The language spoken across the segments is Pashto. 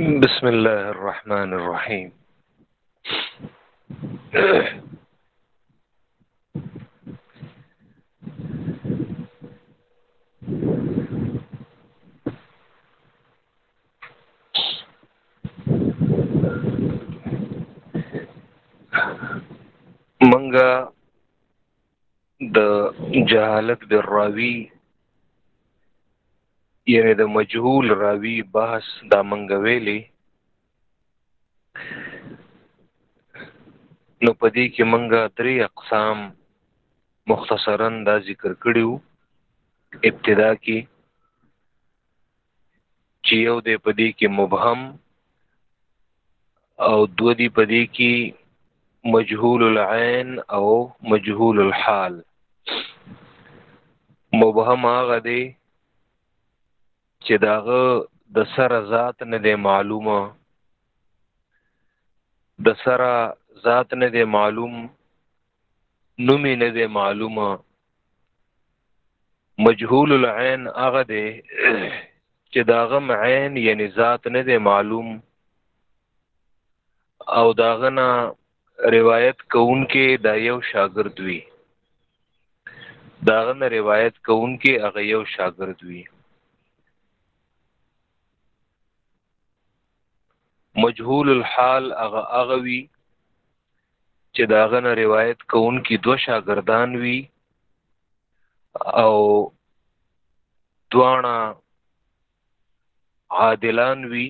بسم الله الرحمن الرحيم منګه د جهالت د راوی یعنی د مجهول راوی بحث دا منګه ویلې نو په دې کې منګه درې اقسام مختصرا دا ذکر کړیو ابتدا کې چې یو دی په دې کې مبهم او دو دی په دې کې مجهول العين او مجهول الحال مبهم هغه دی چې داغه د سره ذات نه دی معلومه د سره ذات نه دی معلوم نومي نه دی معلومه مجهول العين هغه دی چې داغه عین یعنی ذات نه دی معلوم او داغه نه روایت کوونکې دا یو شاګرد وي داغه نه روایت کوونکې هغه یو شاګرد وي مجهول الحال هغه هغه وي چې داغه نه روایت کوونکي دوه شاګردان وي او دواړه عادلان وي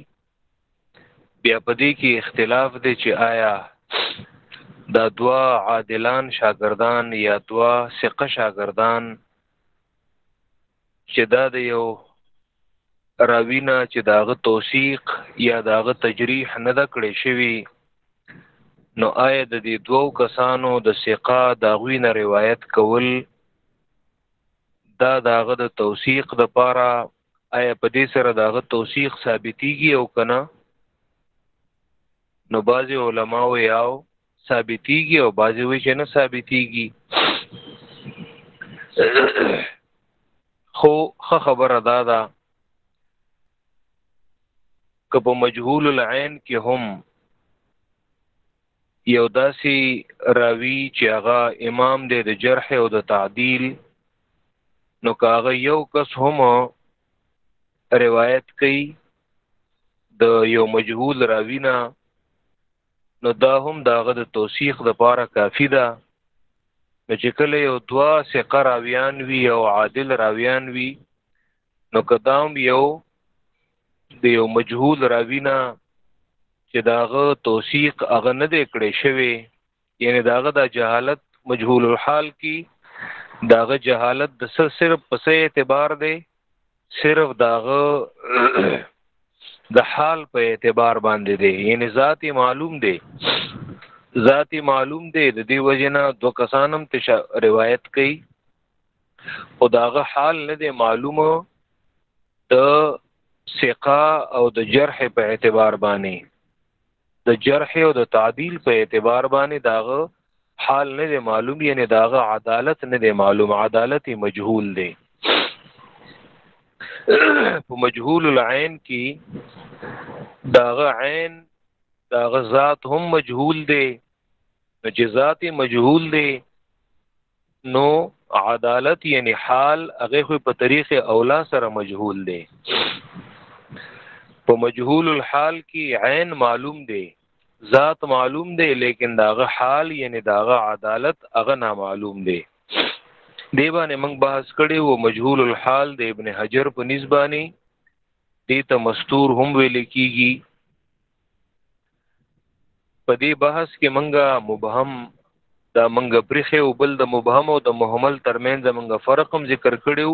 بیا په دې کې اختلاف دی چې آیا دا دوا عادلان شاګردان یا دوا ثقه شاګردان چې دا د یو راوینا چې داغه توثیق یا داغه تجریح نه د کړې شوی نو آیا د دې دوو کسانو د ثقه داغوی نه روایت کول دا داغه د توثیق د پاره آیا په دې سره داغه توثیق ثابتيږي او کنه نو بعضي علما ویاو ثابتیږي او بعضی وی چې نه ثابتیږي خو خه خبره دا ده که په مجهول العين کې هم یو داسې راوی چې هغه امام دی د جرح او د تعدیل نو کاغه یو کس هم روایت کوي د یو مجهول راوی نه نو دا هم داغه د توثیق د پاره کافی ده نو چې کله یو دوا ثقه راویان وی او عادل راویان وی نو کدام یو د یو مجهول راوینا چې داغه توثیق هغه نه دی کړی شوی یعنی داغه د جهالت مجهول الحال کی داغه جهالت د سر صرف پسې اعتبار دی صرف داغه د حال په اعتبار باندې دی یعنی ذاتی معلوم دی ذاتی معلوم دی د دې وجنه دو کسانم ته روایت کوي او داغه حال نه دی معلومه د ثقه او د جرح په اعتبار باندې د جرح او د تعدیل په اعتبار باندې داغه حال نه دی معلوم یعنی داغه عدالت نه دی معلوم عدالت مجهول دی په مجهول العين کې داغه عین داغه ذات هم مجهول دی چې ذات مجهول دی نو عدالت یعنی حال هغه خو په طریق اولا سره مجهول دی په مجهول الحال کې عین معلوم دی ذات معلوم دی لیکن داغه حال یعنی داغه عدالت هغه نامعلوم دی دی باندې موږ بحث کړی وو مجهول الحال د ابن حجر په نسبانی دی ته مستور هم ویل کیږي په دې بحث کې منګه مبهم دا منګه پرخه او بل د مبهم او د محمل ترمنځ منګه فرق هم ذکر کړیو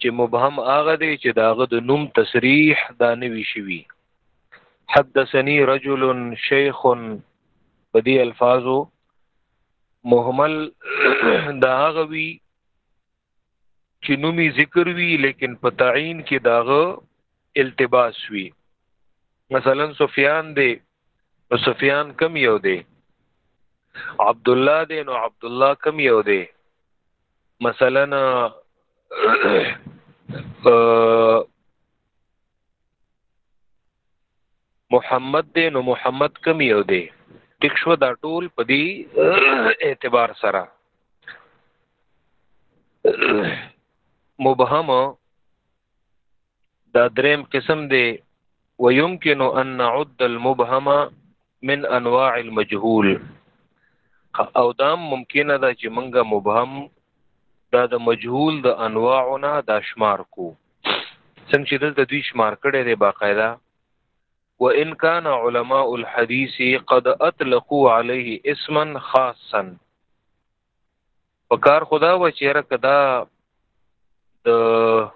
چې مبهم هغه دی چې داغه د نوم تصریح دا نوي شوی حدثني رجل شیخ په دې الفاظو محمل دا هغه وی چې نومي ذکر وي لیکن په تعین کې داغه التباس وي مثلا سفیان دی نو سفیان کم یو دی عبد الله دی نو عبد الله کم یو دی مثلا محمد دی نو محمد کم یو دی ټیک شو دا ټول په دې اعتبار سره مبهم دا دریم قسم دی ويمكن ان نعد المبهم من انواع المجهول او دا ممکنه ده چې منګه مبهم دا د مجهول د انواعونه د شمار کو څنګه چې دلته دوی شمار کړی دی باقاعده وان كان علماء الحديث قد اطلقوا عليه اسما خاصا پکار خدا و چې را کدا د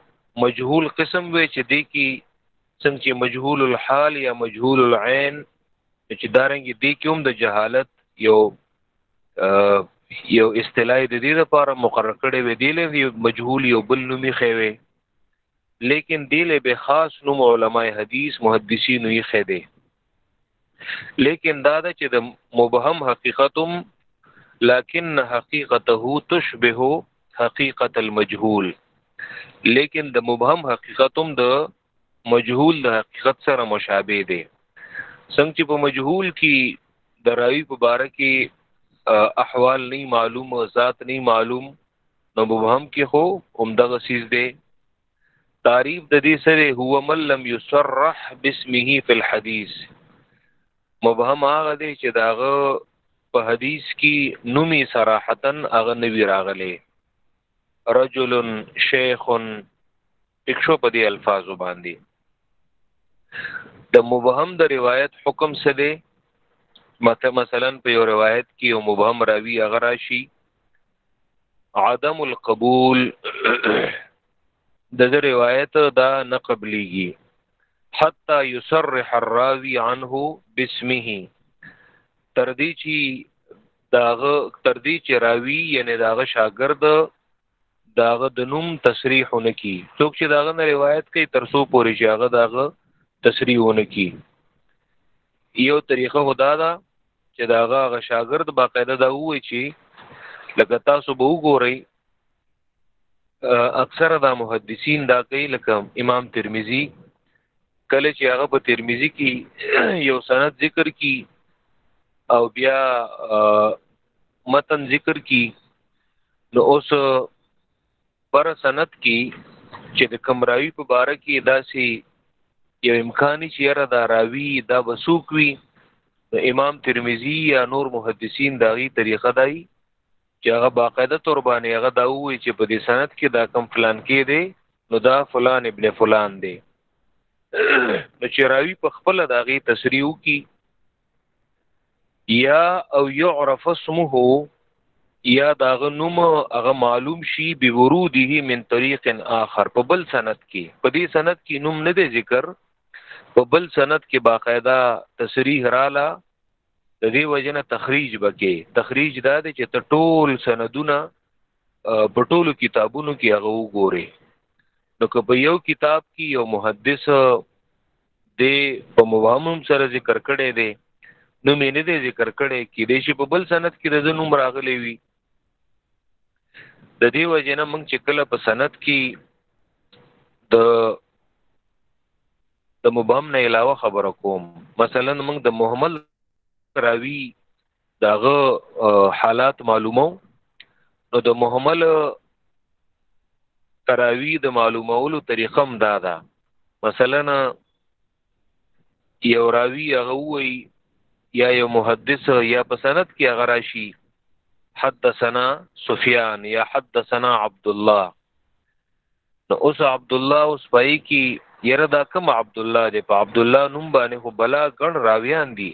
مجهول قسم وي چې دی کی څنګه چې مجهول الحال یا مجهول العين چې دارنګ دی کوم د جهالت یو یو اصطلاح د دې لپاره مقرر کړي وي دی له مجهول یو بل نومي خوي لیکن دی له به خاص نوم علما حدیث محدثین یې خېده لیکن دا د چې د مبهم حقیقتم لكن حقیقته تشبه حقیقت المجهول لیکن د مبهم حقیقتم د مجهول د حقیقت سره مشابه دی څنګه چې په مجهول کې د راوی په باره کې احوال نه معلوم او ذات نه معلوم نو مبهم کې خو هم دغه سیز دی تعریف د دې سره هو من لم یصرح باسمه فی الحديث مبهم هغه دی چې داغه په حدیث کې نومي صراحتن هغه نوی راغلی رجل شیخ ټیک شو په دې الفاظو باندې د مبهم د روایت حکم څه دی مته مثلا په یو روایت کې یو مبهم راوی هغه راشي عدم القبول د روایت دا نه قبليږي حتا يصرح الراوي عنه باسمه تر دې چې داغه تر دې چې راوي یعنی داغه شاګرد داغه د نوم تصریح نه کی څوک چې داغه نه روایت کوي تر څو پورې چې هغه داغه تصریح نه کی یو طریقه هدا ده چې داغه غ شاګرد باقاعده دا وایي چې لکه تاسو به وګورئ اکثر دا محدثین دا کوي لکه امام ترمذی کله چې هغه په ترمذی کې یو سند ذکر کی او بیا متن ذکر کی نو اوس پر سند کی چې د کمراوی په باره کې داسې یو امکانی چې یره دا راوی دا بسوک وی نو امام ترمذی یا نور محدثین داغي طریقه دای چې هغه باقاعده تور باندې هغه دا وی چې په دې سند کې دا کم فلان کې دی نو دا فلان ابن فلان دی نو چې راوی په خپل داغي تسریو کی یا او يعرف اسمه یا داغه نوم هغه معلوم شي به وروده من طریق آخر په بل سند کې په دې سند کې نوم نه دی ذکر په بل سند کې باقاعده تصریح رااله د دې وجنه تخریج بکې تخریج دا دی چې ته ټول سندونه په ټولو کتابونو کې هغه وګوري نو که په یو کتاب کې یو محدث دی په مبهم هم سره ذکر کړی دی نو مې نه دی ذکر کړی کې دی چې په بل سند کې د نوم راغلی وي د دې وجه نه موږ چې کله په سند کې د د مبهم نه علاوه خبره کوم مثلا موږ د محمل راوی داغه حالات معلومو نو د محمل تراوی د معلومولو طریقه هم دا ده مثلا یو راوی هغه وی یا یو محدث یا په سند کې هغه راشي حدثنا سفیان یا حدثنا عبد الله نو اوس عبد الله اوس پای کی یره دا کوم عبد الله دی په عبد الله نوم باندې خو بلا ګڼ راویان دي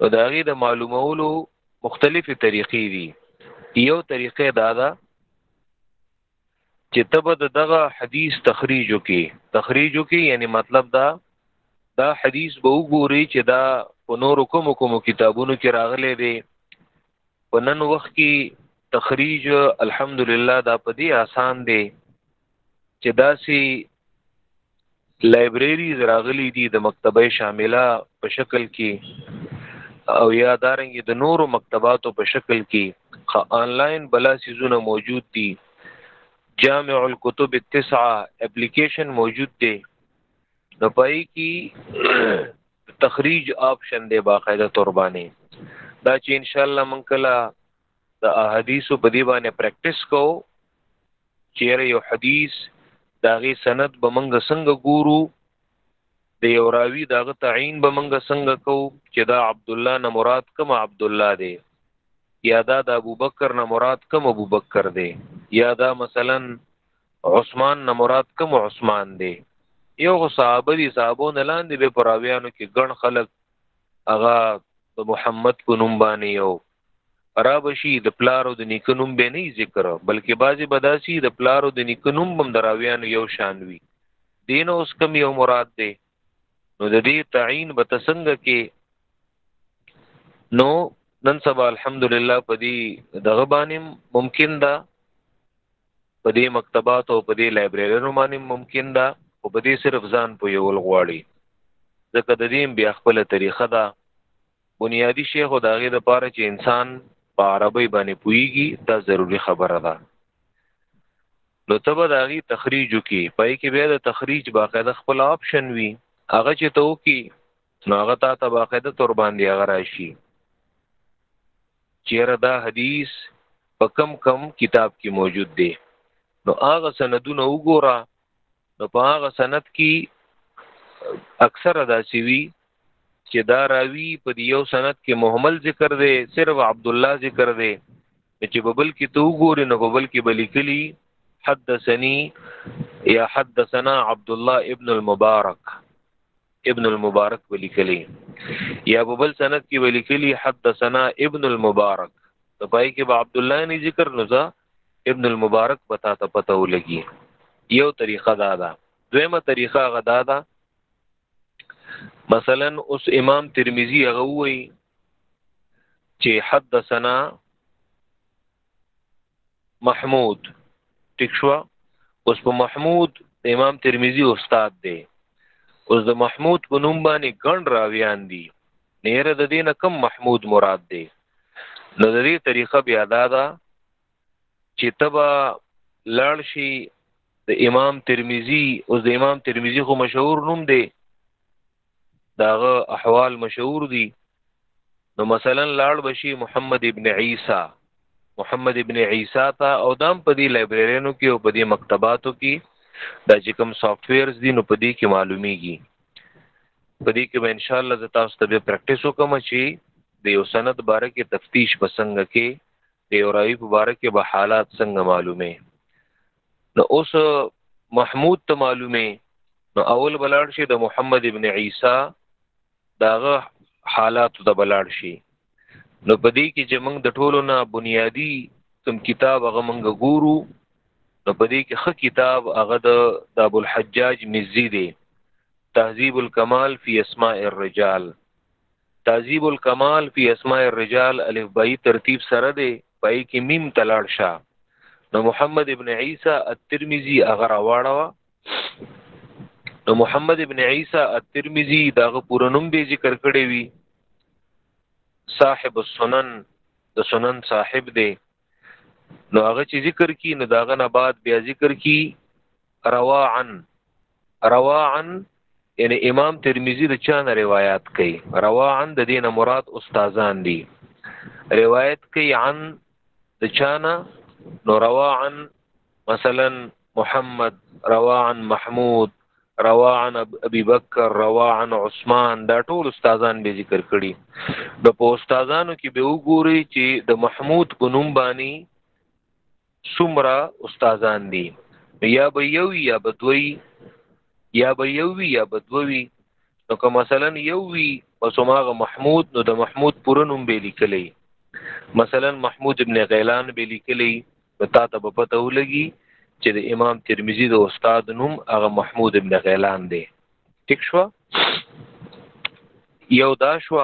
او دا غي د معلومولو مختلفې طریقې دي یو طریقې دا ده چې تبه د دغه حدیث تخریجو کې تخریجو کې یعنی مطلب دا دا حدیث به وګوري چې دا په نورو کوم کوم کتابونو کې راغلي دي په نن وخت کې تخریج الحمدلله دا په دې آسان دی چې داسې لایبرری راغلي دي د مکتبه شامله په شکل کې او یا دارنګ د نورو مکتباتو په شکل کې آنلاین بلا سیزونه موجود دي جامع الكتب التسعه اپلیکیشن موجود دی نو پای کی تخریج آپشن دی باقاعده تربانی دا چې ان شاء الله من کله د احادیثو په دی باندې پریکټیس کو چیرې یو حدیث داغي سند به منګه څنګه ګورو د یو راوی داغه تعین به منګه څنګه کو چې دا عبد الله نه مراد کوم عبد الله دی یا دا د ابوبکر نه مراد کوم ابوبکر دی یا دا مثلا عثمان نه مراد کوم عثمان دی یو صحابه دي صحابو نه لاندې به پراویانو کې ګڼ خلک هغه د محمد په نوم باندې یو را بشي د پلارو د نیکنوم به نه ذکر بلکې بعضی بداسي د پلارو د نیکنوم بم دراویانو یو شان وي دین اوس کم یو مراد دی نو د دې تعین به تسنګ کې نو نن سبا الحمدلله په دې دغه باندې ممکن ده په دې مکتبات او په دې لایبرریانو باندې ممکن ده او په دې صرف ځان په یو غواړي ځکه د دې بیا خپل طریقه ده بنیادی شی خو د هغې دپاره چې انسان په عربۍ باندې پوهېږي دا ضروري خبره ده نو ته به د هغې تخریج وکړي پای کې بیا د تخریج باقاعده خپل آپشن وي هغه چې ته وکړي نو هغه تا ته باقاعده تور باندې هغه راشي چیرې دا حدیث په کم کم کتاب کې موجود دی نو هغه سندونه وګوره نو په هغه سند کې اکثر داسې وي چې دا راوی په یو سند کې محمل ذکر دی صرف عبد الله ذکر دی چې په بل کې تو ګوري نو په بل کې بلیکلی حدثني یا حدثنا عبد الله ابن المبارک ابن المبارک ولیکلی یا په بل سند کې ولیکلی حدثنا ابن المبارک په پای کې عبد الله نه ذکر نو ابن المبارک به تا ته پته ولګي یو طریقه دا ده دویمه طریقه هغه دا ده مثلا اوس امام ترمذی هغه وایي چې حدثنا محمود ټیک شو اوس په محمود امام ترمذی استاد دی اوس د محمود په نوم باندې ګڼ راویان دي نیره د دینه کم محمود مراد دی نو د دې طریقه بیا دا ده چې تبا لاړ شي د امام ترمذی اوس د امام ترمذی خو مشهور نوم دی داغه احوال مشهور دي نو مثلا لاړ بشي محمد ابن عیسی محمد ابن عیسی تا او دام په دې لایبرریانو کې او په دې مکتباتو کې دا چې کوم سافټویرز دي نو په دې کې معلومیږي په دې کې به ان شاء الله زه تاسو ته به پریکټیس وکم چې د یو سند باره کې تفتیش بسنګ کې د یو راوی په باره کې به حالات څنګه معلومه نو اوس محمود ته معلومه نو اول بلاړ شي د محمد ابن عیسی داغه حالات ته بلاړ شي نو په دې کې چې موږ د ټولو نه بنیادی کوم کتاب هغه موږ ګورو نو په دې کې خ کتاب هغه د ابو الحجاج مزي دی تهذیب الکمال فی اسماء الرجال تهذیب الکمال فی اسماء الرجال الف بای ترتیب سره دی پای کې میم تلاړ شه نو محمد ابن عیسی الترمذی هغه راوړاوه نو محمد ابن عیسی الترمذی داغه پوره نوم به ذکر کړی وی صاحب السنن د سنن صاحب دی نو هغه چې ذکر کی نو داغه نه بعد بیا ذکر کی رواعن رواعن یعنی امام ترمذی د چا نه روایت کوي رواعن د دینه مراد استادان دي روایت کوي عن د چا نه نو رواعن مثلا محمد روا عن محمود روا عن ابي بکر روا عن عثمان دا ټول استادان به ذکر کړي د په استادانو کې به وګوري چې د محمود په نوم باندې سمرا استادان دي یا به یو یا به دوی یا به یو یا به دوی نو که مثلا یو وی پس ماغه محمود نو د محمود پوره نوم به لیکلی مثلا محمود ابن غیلان به لیکلی نو تا ته به پته ولګي چې د امام ترمذي د استاد نوم هغه محمود ابن غیلان دی ټیک شو یو دا شو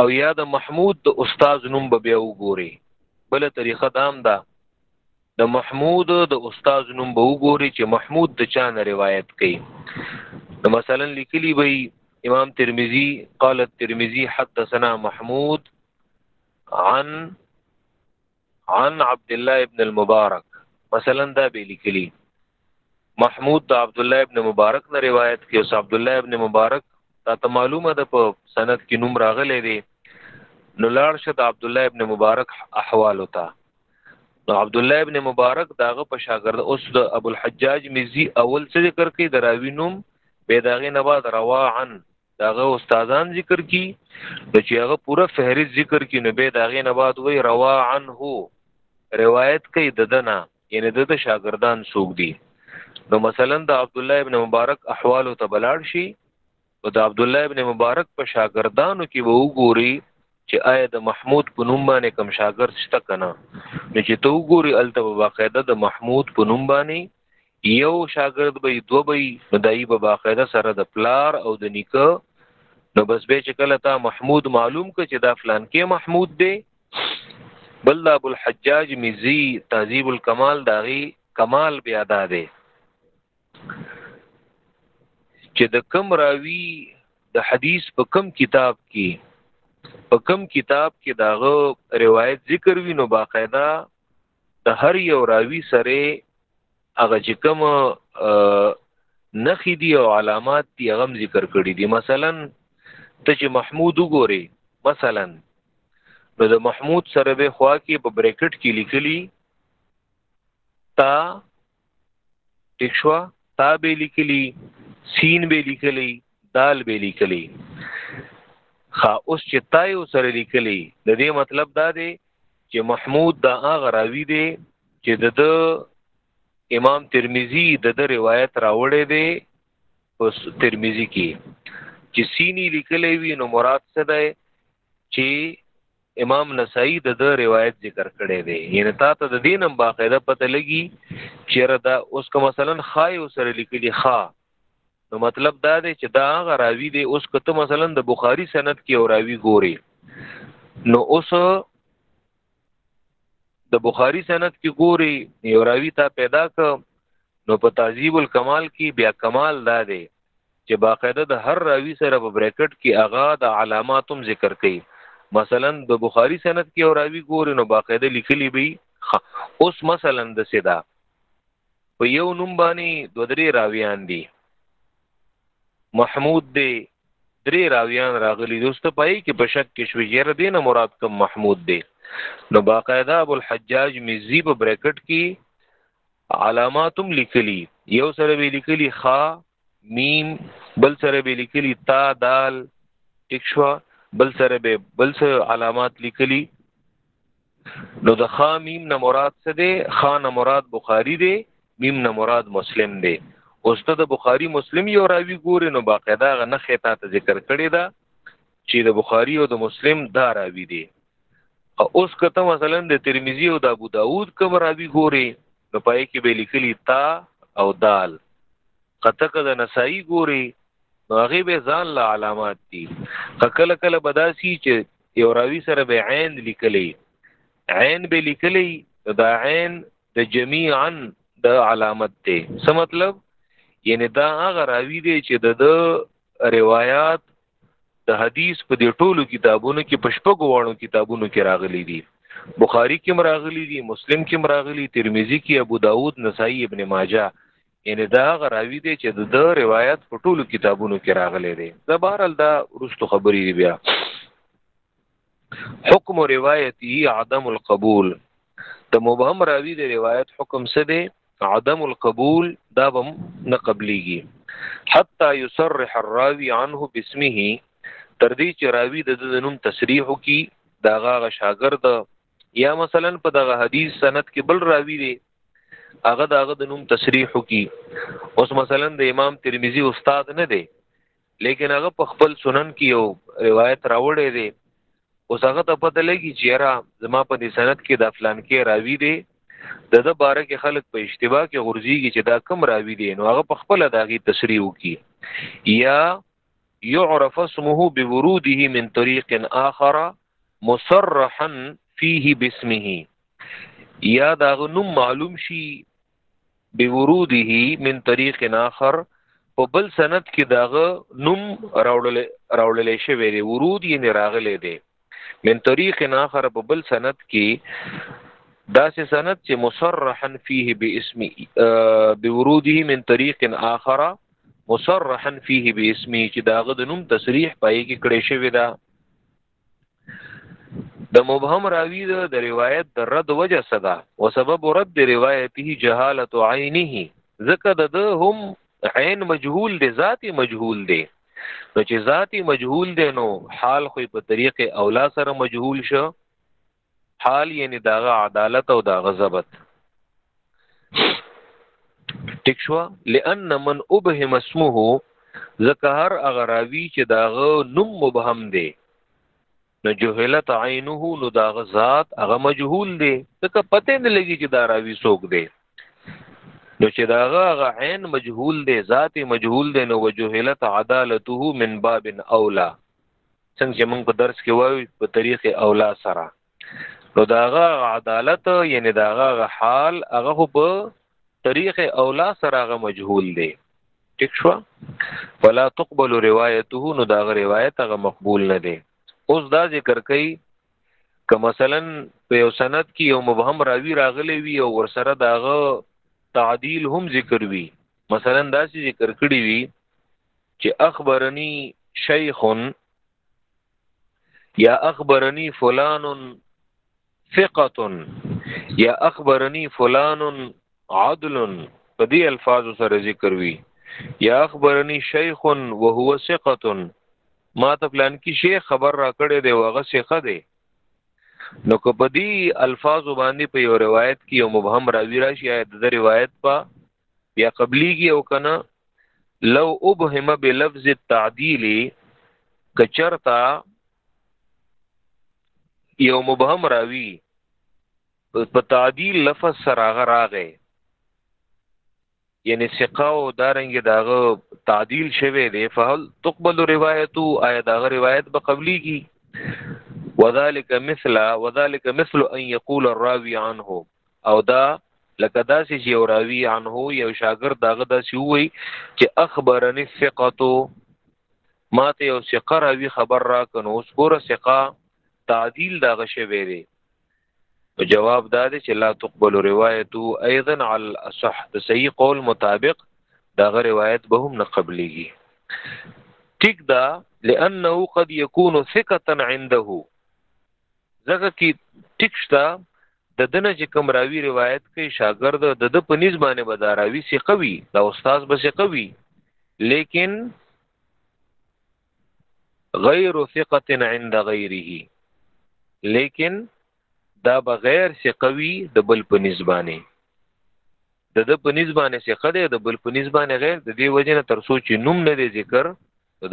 او یا د محمود د استاد نوم به بیا وګوري بل طریقه دام ده د محمود د استاد نوم به وګوري چې محمود د چا نه روایت کوي نو مثلا لیکلی وي امام ترمذی قال الترمذی حدثنا محمود عن عن عبد الله ابن المبارک مثلا دا به لیکلی محمود د عبد الله ابن مبارک نه روایت کې اوس عبد الله ابن مبارک دا ته معلومه ده په سند کې نوم راغلی دی نو لاړ شه د عبد الله ابن مبارک احوال وتا نو عبد الله ابن مبارک داغه په شاګرد اوس د ابو الحجاج مزي اول څه ذکر کوي دراوی نوم به داغه نه بعد روان داغه استادان ذکر کی نو چې هغه پوره فهرست ذکر کی نو به داغه نه بعد وی روا عنه روایت کوي ددنه یعنی د شاګردان سوق دي نو مثلا د عبد الله ابن مبارک احوال ته بلاړ شي او د عبد الله ابن مبارک په شاګردانو کې به وګوري چې آیا د محمود په نوم باندې کم شاګرد شته کنه نو چې ته وګوري الته باقاعده د محمود په نوم باندې یو شاګرد به دو به دای په باقاعده سره د پلار او د نیکه نو بس به چې کله تا محمود معلوم ک چې دا فلان کې محمود دی بل دا ابو الحجاج مزي تهذیب الکمال داغي کمال بیا دا دی چې د کم راوی د حدیث په کم کتاب کې په کم کتاب کې داغه روایت ذکر وینو باقاعده د هر یو راوی سره هغه چې کوم نخې دي او علامات دي هغه ذکر کړي دي مثلا ته چې محمود وګوري مثلا نو د محمود سره به خوا کې په بریکټ کې لیکلي تا ٹھیک شو تا به لیکلی سین به لیکلی دال به لیکلی خا اوس چې تای سره لیکلی د دې مطلب دا دی چې محمود دا هغه راوی دی چې د امام ترمذی د د روایت راوړې دی اوس ترمذی کې چې سینی لیکلی وی نو مراد څه دی چې امام نسائی د د روایت ذکر کړی دی یعنی تا ته د دینم باقاعده پته لګي چیرې دا اوس که مثلا خای سره لیکلی خا نو مطلب دا دی چې دا هغه راوی دی اوس که ته مثلا د بخاری سند کې او راوی ګوري نو اوس د بخاری سند کې ګوري یو راوی تا پیدا ک نو په تعذیب الکمال کې بیا کمال دا دی چې باقاعده د هر راوی سره په بریکټ کې اغا د علاماتم ذکر کړي مثلا د بخاری سند کې یو راوی ګوري نو باقاعده لیکلی وي اوس مثلا د سدا په یو نوم باندې دوه درې راویان دي محمود دی درې راویان راغلي دوست پای کې په شک کې شوې یره دین مراد کوم محمود دی نو باقاعده ابو الحجاج مزي په بریکټ کې علاماتم لیکلي یو سره به لیکلي خا میم بل سره به لیکلي تا دال اکشوا بل سره به بل سره علامات لیکلي نو د خا میم نه مراد څه دی خا نه مراد بخاری دی میم نه مراد مسلم دی اوس ته د بخاری مسلم یو راوی ګورې نو باقاعده غ نه خطا ته ذکر کړی دا چې د بخاری او د مسلم دا راوی دی اوس کته مثلا د ترمذی او د ابو داود کوم راوی ګورې نو پای کې به لیکلی تا او دال کته که د نسائی ګورې نو هغه به ځان له علامات دي کله کله بداسي چې یو راوی سره به عین لیکلی عین به لیکلی دا عین د جميعا د علامت ته څه مطلب یعنی دا هغه راوی دی چې د روایت د حدیث په دې ټولو کتابونو کې پشپګو وانو کتابونو کې راغلي دي بخاری کې مراغلي دي مسلم کې مراغلي ترمذی کې ابو داود نسائی ابن ماجه یعنی دا هغه راوی دی چې د ده روایت په ټولو کتابونو کې راغلی دی دا بهرحال دا وروستو خبرې دي بیا حکم روایته عدم القبول د مبهم راوی د روایت حکم څه دی عدم القبول دا بم نه قبليږي حتا يصرح الراوي عنه باسمه تر دې چې راوی د نوم تصریح کی دا غاغه شاګرد یا مثلا په دغه حدیث سند کې بل راوی دی هغه دغه د نوم تصریح کی اوس مثلا د امام ترمذی استاد نه دی لیکن هغه په خپل سنن کې یو روایت راوړی دی اوس هغه ته پته لګی چې را زما په دې سند کې د فلان کې راوی دی د د باره کې خلک په اشتباه کې غورځيږي چې دا کم راوی دی نو هغه په خپل داغي تصریح کی یا يعرف اسمه بوروده من طريق آخر مصرحا فيه باسمه یا دا نوم معلوم شي بوروده من طريق آخر په بل سند کې داغه نوم راوړل راوړل شوی دی ورود یې راغلی دی من طریق آخر په بل سند کې دا سه سند چې مصرحا فيه باسم بوروده من طریق آخر مصرحا فيه باسمه چې داغه د نوم تصریح پای کې کړی شوی دا د مبهم راوی د روایت د رد وجه صدا او سبب رد روایته جهالت عینه ځکه د هم عین مجهول دی ذاتی مجهول دی نو چې ذاتی مجهول دی نو حال خو په طریق اولا سره مجهول شو حال یعنی داغه عدالت او داغه ضبط ټیک شو لئن من ابهم اسمه ځکه هر هغه راوی چې داغه نوم مبهم دی نو جهلت عینه نو دا غزاد هغه مجهول دی ځکه پته نه لګي چې دا راوي څوک دی نو چې دا هغه عین مجهول دی ذات مجهول دی نو وجهلت عدالته من باب اولا څنګه چې موږ په درس کې وایو په طریق اولا سره نو دا هغه عدالت یعنی دا هغه حال هغه په طریق اولا سراغه مجهول دی ټیک شو فلا تقبل روایته نو دا روایت هغه مقبول نه دی اوس دا ذکر کوي که مثلا په یو سند کې یو مبهم راوی راغلی وي او ورسره داغه تعدیل هم ذکر وي مثلا دا چې ذکر کړی وي چې اخبرني شیخ یا اخبرني فلان ثقه یا اخبرنی فلان عدل په دې الفاظ سره ذکر وی یا اخبرنی شیخ وهو ثقه ما ته پلان کې شیخ خبر را کړی دی واغه ثقه دی نو که په دې الفاظ باندې په یو روایت کې یو مبهم راوی راشي یا د روایت په یا قبليږي او کنه لو ابهم بلفظ التعديل کچرتا یو مبهم راوی په تعدیل لفظ سره هغه راغی یعنی ثقه او دارنګ داغه تعدیل شوه دی فهل تقبل روایت او آیا داغه روایت به قبلی کی وذالک مثل وذالک مثل ان یقول الراوی عنه او دا لکه دا چې یو راوی عنه یو شاګرد داغه دا سی وای چې اخبرنی ثقه ما ته یو ثقه راوي خبر را کنو اوس ګوره ثقه تعدیل دا غشه وی دی جواب دا دی چې لا تقبل روایت ايضا على الاصح د صحیح قول مطابق دا غ روایت به هم نه قبليږي ټیک دا لانه قد يكون ثقه عنده ځکه کی ټیک شته د دنه چې کوم راوی روایت کوي شاګرد د د په نس باندې به دا راوی سی قوي دا استاد به سی قوي لیکن غیر ثقه عند غیره لیکن دا بغیر سی قوي د بل په نس باندې د د په نس باندې سی قده د بل په نس باندې غیر د دې وجنه تر سوچ نوم نه دی ذکر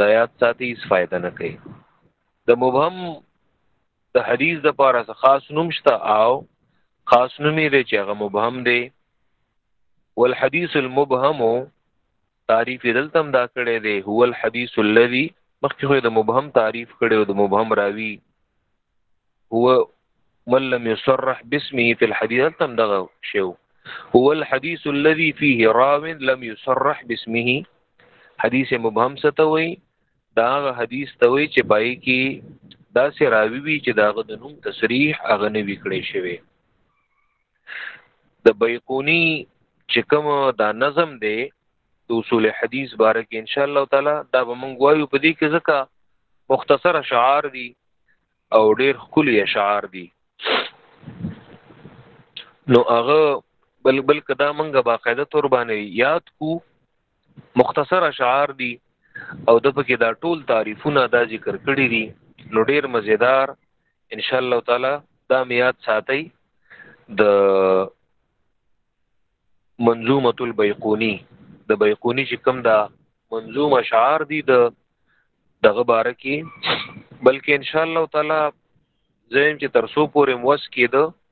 دا یاد ساتي هیڅ فائدہ نه کوي د مبهم د حدیث د پاره خاص نوم شته او خاص نوم یې چې هغه مبهم دی والحديث المبهم تعریف دلته هم دا کړی دی هو الحديث الذي مخکې د مبهم تعریف کړی او د مبهم راوی هو من لم يصرح باسمه في الحديث دلته هم دغه شیو هو الحديث الذي فيه راو لم يصرح باسمه حديث مبهم ستوي دا هغه حدیث ته وی چې پای کې دا سه راوی وی چې داغه د نوم تصریح هغه نه وکړي شوی د بیقونی چې کوم دا نظم دی د اصول حدیث باره کې ان شاء الله تعالی دا به مونږ وایو په دې کې ځکه مختصر اشعار دي او ډېر خولي اشعار دي نو هغه بل بل کدا مونږه باقاعده تور باندې یاد کو مختصر اشعار دي او د پکې دا ټول تعریفونه دا ذکر کړی دي نو ډیر مزیدار ان شاء الله تعالی دا میاد ساتي د منظومه البيقوني د بيقوني چې کوم دا منظوم اشعار دي د دغه باره کې بلکې ان شاء الله تعالی زم چې ترسو پورې موس کېده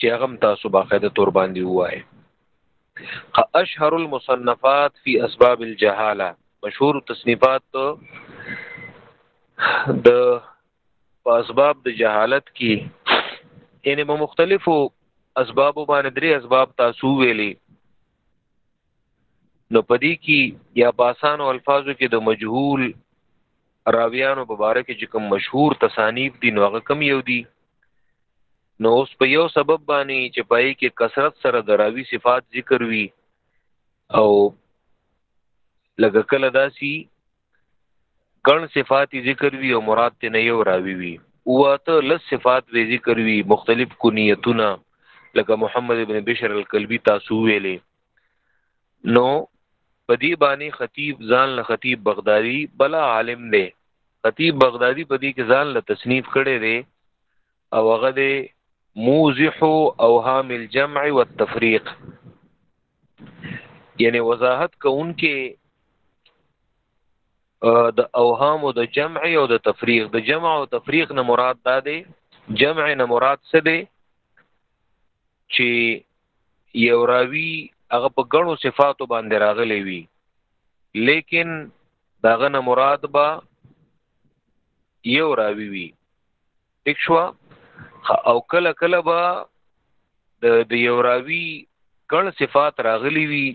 چې هغه تاسو باقاعده تور باندې وای اشهر المصنفات فی اسباب الجهاله مشهور تصنیفات د اسباب د جهالت کې یعنی په مختلفو اسباب باندې درې اسباب تاسو ویلي نو پدې کې یا په اسانو الفاظو کې د مجهول راویانو په باره کې چې کوم مشهور تصانیف دي نو هغه کم یو دي نو اوس په یو سبب باندې چې پای کې کثرت سره دراوی صفات ذکر وي او لکه کله داسي ګڼ صفات ذکر وي او مراد ته نه یو راوي وي او ته لس صفات به ذکر وي مختلف کنیتونه لکه محمد ابن بشر الکلبی تاسو ویلې نو په دې باندې خطیب ځان له خطیب بغدادي بلا عالم دی خطیب بغدادي په دې کې ځان له تصنیف کړي دی او هغه دی موزح اوهام الجمع والتفریق یعنی وضاحت کوونکې د اوهام او د جمع او د تفریق د جمع او تفریق نه مراد دا دی جمع نه مراد څه دی چې یو راوی هغه په غنو صفاتو باندې راغلی وي لیکن داغه نه مراد با یو راوی وي ټیک شو او کله کله با د یو راوی ګڼ صفات راغلی وي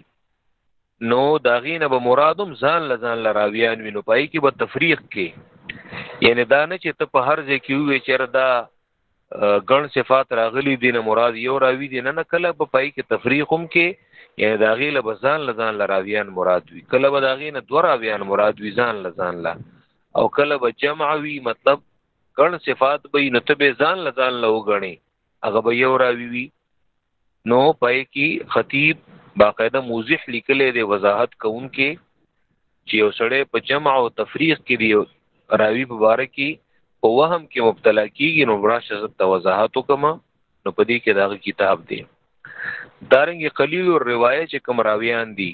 نو داغینه به مرادم ځان لزان لراویان وینو پای کې به تفریق کې یعنی دا نه چې ته په هر ځای کې وې چې دا ګڼ صفات راغلي دي نه مراد یو راوی دي نه نه کله په پای کې تفریق هم کې یعنی دا غي له بزان لزان لراویان مراد وي کله به دا غي نه دوه راویان مراد وي ځان لزان لا او کله به جمع وي مطلب ګڼ صفات به نه ته به ځان لزان له وګڼي هغه به یو راوی وي نو پای کې خطیب باقاعده موضح لیکلې دی وضاحت کوونکې چې یو سړی په جمع او تفریق کې دی راوی په باره کې په وهم کې مبتلا کیږي نو راشه زه ته وضاحت وکم نو په دې کې داغه کتاب دی دارنګ قلیل الروایه چې کوم راویان دي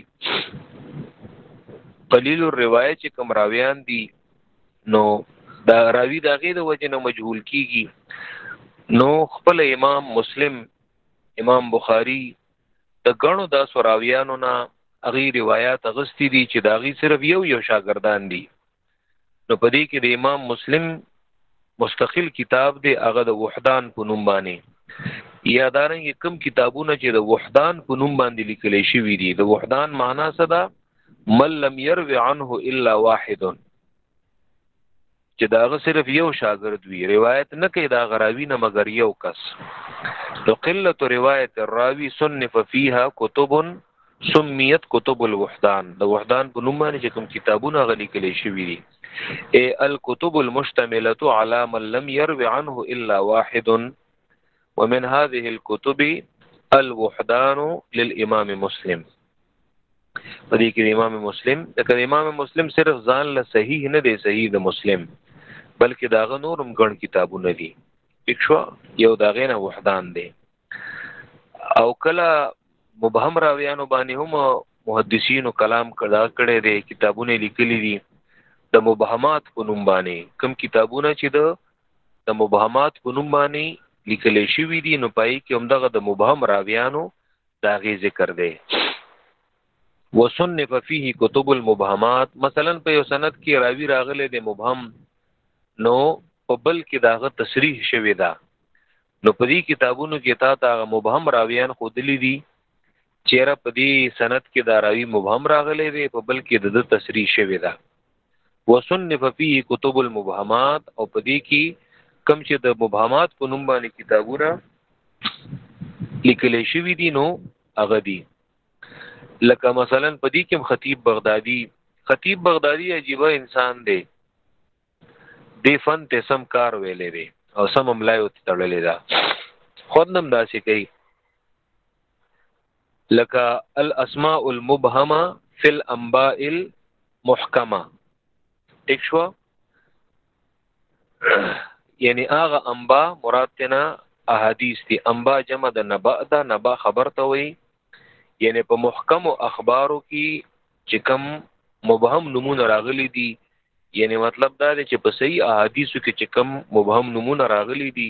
قلیل الروایه چې کوم راویان دي نو دا راوی دا غي د وجه نه مجهول کیږي نو خپل امام مسلم امام بخاری د غنو دا سراویانو نه اغي روایت غستی دي چې داغي صرف یو یو شاګردان دي نو په دې کې د امام مسلم مستقل کتاب دی هغه د وحدان په نوم باندې یا دارنګ کم کتابونه چې د وحدان په نوم باندې لیکل شوی دي د وحدان معنا څه ده من لم يروي عنه الا واحد چې داغه صرف یو شاګرد وی روایت نه کوي دا غراوی نه مگر یو کس نو قلت روایت الراوی صنف فيها کتب سمیت کتب الوحدان د وحدان په نوم باندې چې کوم کتابونه غلي کلی شوی دي اي الكتب المشتمله على من لم يروي عنه الا واحد ومن هذه الكتب الوحدان للامام مسلم په دې کې امام مسلم لکه امام مسلم صرف ځان له صحیح نه دی صحیح د مسلم بلکې داغه نورم ګڼ کتابونه دي اکشوا یو داغه نه وحدان دی او کله مبهم راویانو باندې هم محدثینو کلام کړه کړي دي کتابونه لیکلي دي د مبهمات په نوم باندې کوم کتابونه چې د د مبهمات په نوم باندې لیکل شوی دی نو پای کې همدغه د مبهم راویانو دا غي ذکر دی وصنف فيه كتب المبهمات مثلا په یو سند کې راوی راغله د مبهم نو په بل کې داغه تصریح شوی دا نو په دې کتابونو کې تا ته مبهم راویان خودلی دي چیرې په دې سند کې دا راوی مبهم راغله دی په بل کې د تصریح شوی دا وصنف فيه کتب المبهمات او په دې کې کم چې د مبهمات په نوم باندې کتابونه لیکل شوی دي نو هغه دي لکه مثلا په دې کې خطیب بغدادي خطیب بغدادي عجیب انسان دی د فن ته سم کار ویلې دی او سم ملایو تړلې ده خود نم داسې کوي لکه الاسماء المبهمه فی الانباء المحکمه ټیک شو یعنی هغه انبا مراد تینا احادیث دی انبا جمع د نبأ دا نبأ خبر ته وي یعنی په محکم او اخبارو کې چې کم مبهم نمونه راغلي دي یعنی مطلب دا دی چې په صحیح احادیثو کې چې کم مبهم نمونه راغلي دي